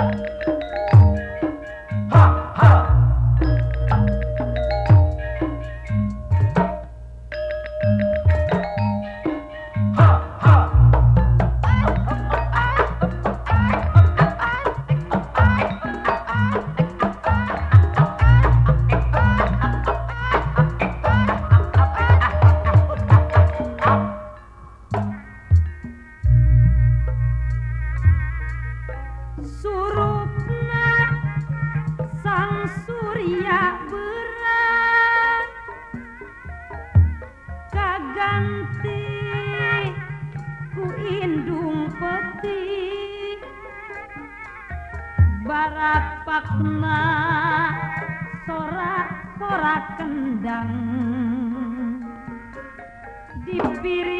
Bye. diganti kuindung peti. Bara pakna sorak-sorak kendang. Dipiri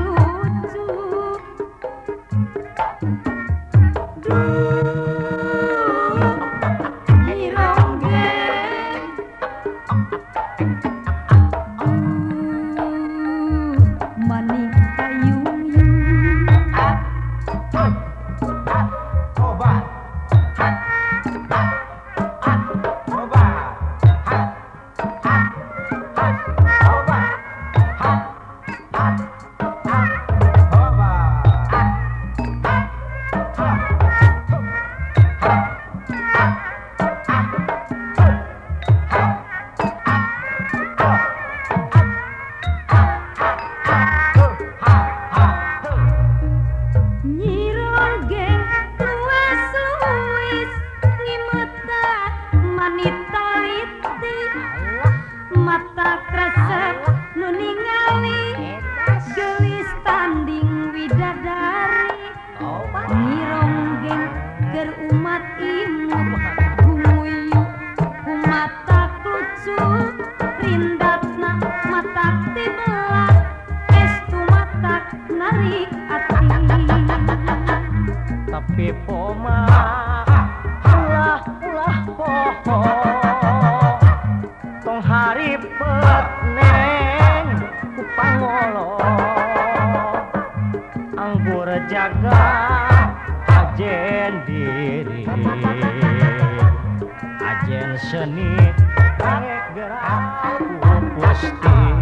tapi poma ulah ulah poho tong haripet neng ku pangolo anggur jaga ajen diri. Ajen seni gerak ku gusti